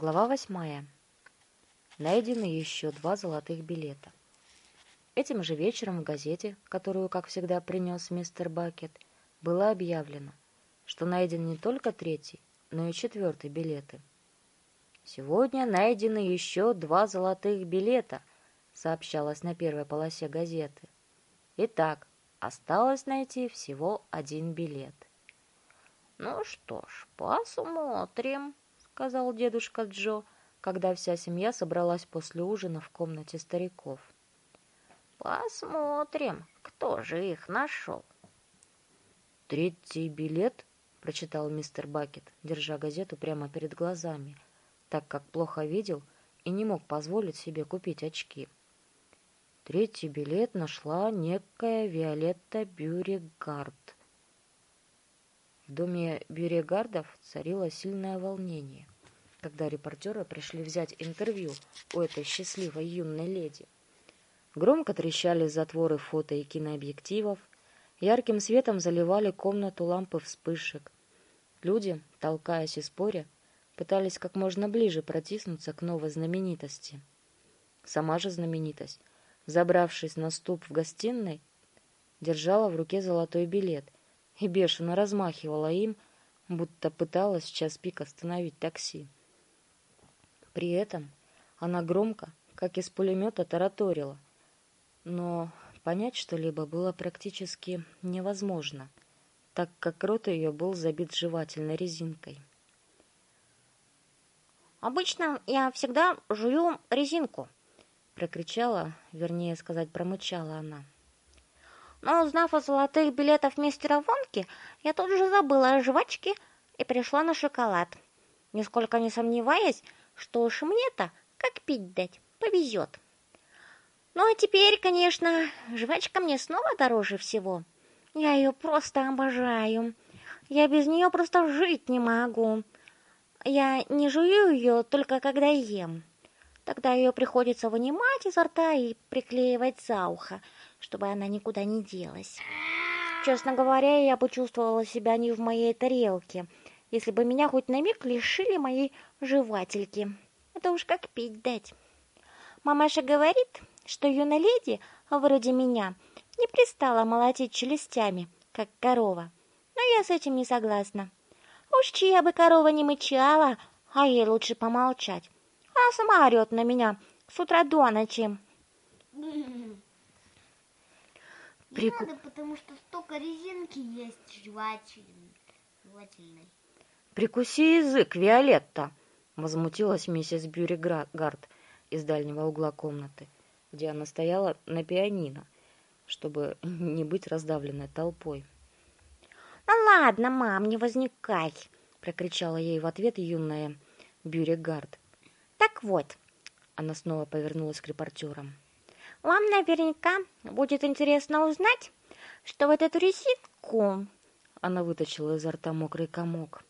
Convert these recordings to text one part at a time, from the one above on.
Глава восьмая. Найдены еще два золотых билета. Этим же вечером в газете, которую, как всегда, принес мистер Бакет, было объявлено, что найден не только третий, но и четвертый билеты. «Сегодня найдены еще два золотых билета», сообщалось на первой полосе газеты. Итак, осталось найти всего один билет. «Ну что ж, посмотрим», сказал дедушка Джо, когда вся семья собралась после ужина в комнате стариков. «Посмотрим, кто же их нашел». «Третий билет?» — прочитал мистер Бакет, держа газету прямо перед глазами, так как плохо видел и не мог позволить себе купить очки. Третий билет нашла некая Виолетта Бюрегард. В доме Бюрегардов царило сильное волнение, когда репортеры пришли взять интервью у этой счастливой юной леди. Громко трещали затворы фото и кинообъективов, ярким светом заливали комнату лампы вспышек. Люди, толкаясь и споря, пытались как можно ближе протиснуться к новой знаменитости. Сама же знаменитость, забравшись на ступ в гостиной, держала в руке золотой билет — и бешено размахивала им, будто пыталась в час пик остановить такси. При этом она громко, как из пулемета, тараторила, но понять что-либо было практически невозможно, так как рот ее был забит жевательной резинкой. «Обычно я всегда жую резинку», — прокричала, вернее сказать, промычала она. Но узнав о золотых билетах мистера Вонки, я тут же забыла о жвачке и пришла на шоколад, нисколько не сомневаясь, что уж мне-то, как пить дать, повезет. Ну а теперь, конечно, жвачка мне снова дороже всего. Я ее просто обожаю. Я без нее просто жить не могу. Я не жую ее только когда ем. Тогда ее приходится вынимать изо рта и приклеивать за ухо, чтобы она никуда не делась. Честно говоря, я бы чувствовала себя не в моей тарелке, если бы меня хоть на миг лишили моей жевательки. Это уж как пить дать. Мамаша говорит, что юная леди, вроде меня, не пристала молотить челюстями, как корова. Но я с этим не согласна. Уж чья бы корова не мычала, а ей лучше помолчать. Она сама орет на меня с утра до ночи. Прику... надо, потому что столько резинки есть жевательной. жевательной. «Прикуси язык, Виолетта!» — возмутилась миссис Бюригард из дальнего угла комнаты, где она стояла на пианино, чтобы не быть раздавленной толпой. «Ну ладно, мам, не возникай!» — прокричала ей в ответ юная Бюригард. «Так вот», — она снова повернулась к репортерам, — вам наверняка будет интересно узнать, что в эту резинку... Она вытащила изо рта мокрый комок.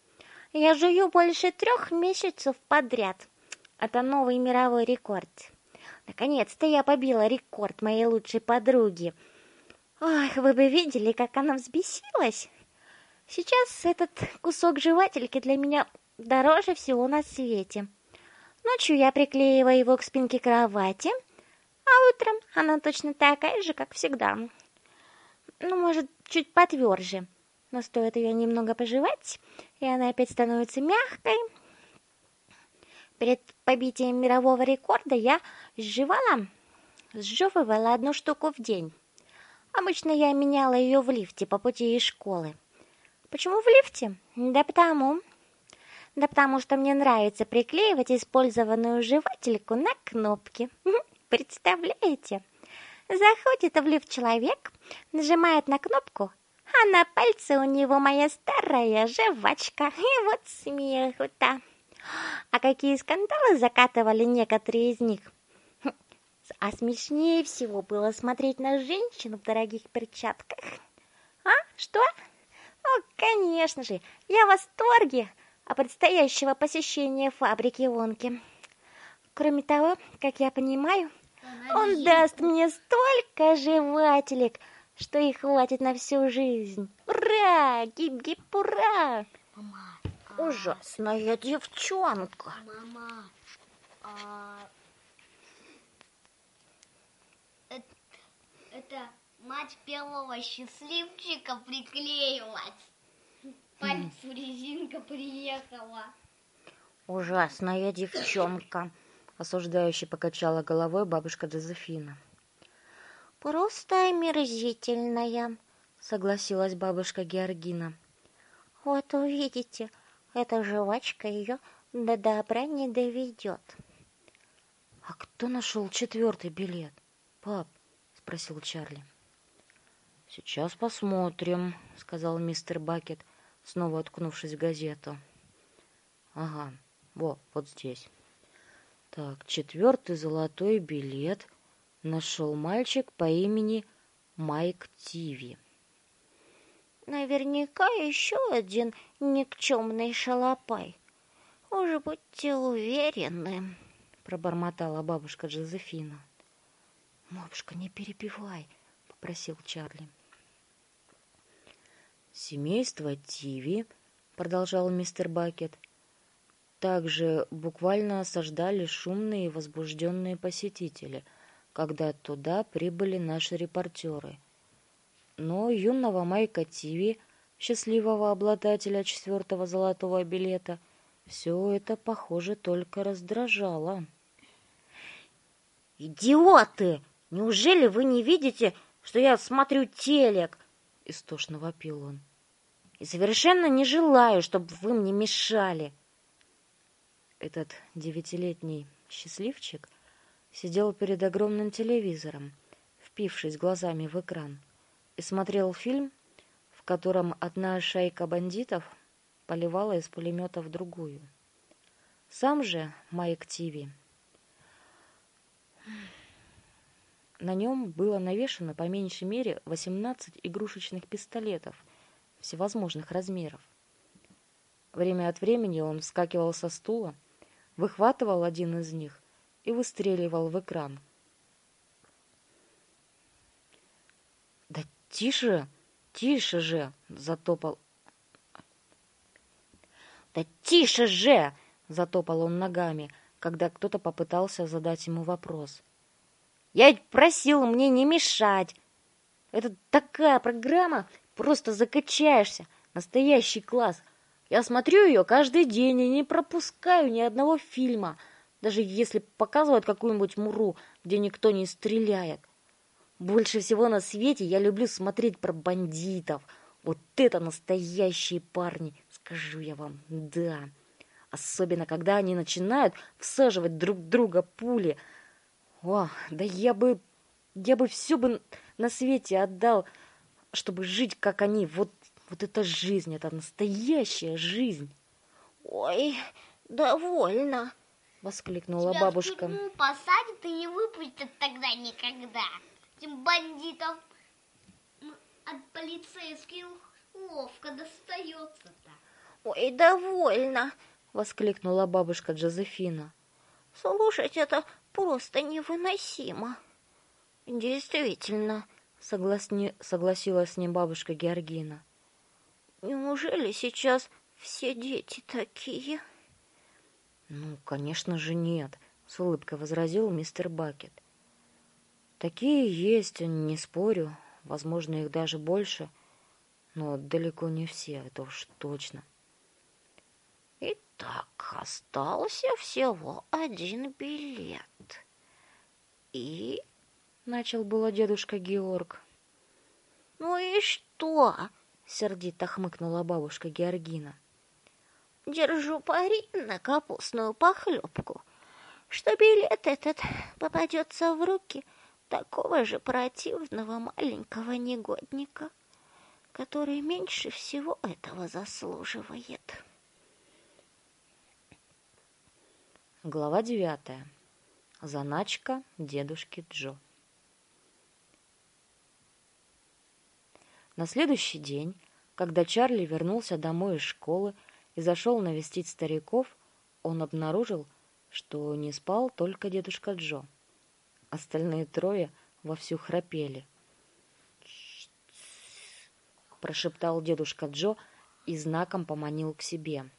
Я жую больше трех месяцев подряд. Это новый мировой рекорд. Наконец-то я побила рекорд моей лучшей подруги. Ох, вы бы видели, как она взбесилась. Сейчас этот кусок жевательки для меня дороже всего на свете. Ночью я приклеиваю его к спинке кровати — а утром она точно такая же, как всегда. Ну, может, чуть потверже. Но стоит ее немного пожевать, и она опять становится мягкой. Перед побитием мирового рекорда я сживала, сжевывала одну штуку в день. Обычно я меняла ее в лифте по пути из школы. Почему в лифте? Да потому... Да потому что мне нравится приклеивать использованную жевательку на кнопки. Представляете? Заходит в лифт человек, нажимает на кнопку, а на пальце у него моя старая жвачка. И вот смеху-то. А какие скандалы закатывали некоторые из них. А смешнее всего было смотреть на женщин в дорогих перчатках. А, что? Ну, конечно же, я в восторге от предстоящего посещения фабрики Вонки. Кроме того, как я понимаю, он даст мне столько жевателек, что их хватит на всю жизнь. Ура! Гип-гип, ура! Мама, а Ужасная девчонка. Мама, а... это, это мать первого счастливчика приклеилась. Пальцу резинка приехала. Ужасная девчонка. Осуждающе покачала головой бабушка Джозефина. Просто омерзительная, согласилась бабушка Георгина. Вот увидите, эта жвачка ее до добра не доведет. А кто нашел четвертый билет? Пап, спросил Чарли. Сейчас посмотрим, сказал мистер Бакет, снова уткнувшись в газету. Ага, во, вот здесь. Так, четвертый золотой билет нашел мальчик по имени Майк Тиви. Наверняка еще один никчемный шалопай. Уж будьте уверены, пробормотала бабушка Джозефина. Бабушка, не перебивай, попросил Чарли. Семейство Тиви, продолжал мистер Бакет, также буквально осаждали шумные и возбужденные посетители, когда туда прибыли наши репортеры. Но юного Майка Тиви, счастливого обладателя четвертого золотого билета, все это, похоже, только раздражало. «Идиоты! Неужели вы не видите, что я смотрю телек?» — истошно вопил он. «И совершенно не желаю, чтобы вы мне мешали!» Этот девятилетний счастливчик сидел перед огромным телевизором, впившись глазами в экран, и смотрел фильм, в котором одна шайка бандитов поливала из пулемета в другую. Сам же Майк Тиви. На нем было навешано по меньшей мере 18 игрушечных пистолетов всевозможных размеров. Время от времени он вскакивал со стула, выхватывал один из них и выстреливал в экран. «Да тише, тише же!» — затопал. «Да тише же!» — затопал он ногами, когда кто-то попытался задать ему вопрос. «Я ведь просил мне не мешать! Это такая программа, просто закачаешься! Настоящий класс! Я смотрю ее каждый день и не пропускаю ни одного фильма, даже если показывают какую-нибудь муру, где никто не стреляет. Больше всего на свете я люблю смотреть про бандитов. Вот это настоящие парни, скажу я вам, да. Особенно, когда они начинают всаживать друг друга пули. О, да я бы, я бы все бы на свете отдал, чтобы жить, как они. Вот вот это жизнь, это настоящая жизнь. Ой, довольно, воскликнула Тебя бабушка. В тюрьму посадят и не выпустят тогда никогда. Этим бандитам от полицейских ловко достается-то. Ой, довольно, воскликнула бабушка Джозефина. Слушать это просто невыносимо. Действительно, согласни... согласилась с ним бабушка Георгина. Неужели сейчас все дети такие? Ну, конечно же, нет, с улыбкой возразил мистер Бакет. Такие есть, не спорю, возможно, их даже больше, но далеко не все, это уж точно. Итак, остался всего один билет. И... Начал было дедушка Георг. Ну и что? Сердито хмыкнула бабушка Георгина. Держу пари на капустную похлебку, что билет этот попадется в руки такого же противного маленького негодника, который меньше всего этого заслуживает. Глава девятая. Заначка дедушки Джо. На следующий день, когда Чарли вернулся домой из школы и зашел навестить стариков, он обнаружил, что не спал только дедушка Джо. Остальные трое вовсю храпели. Прошептал дедушка Джо и знаком поманил к себе.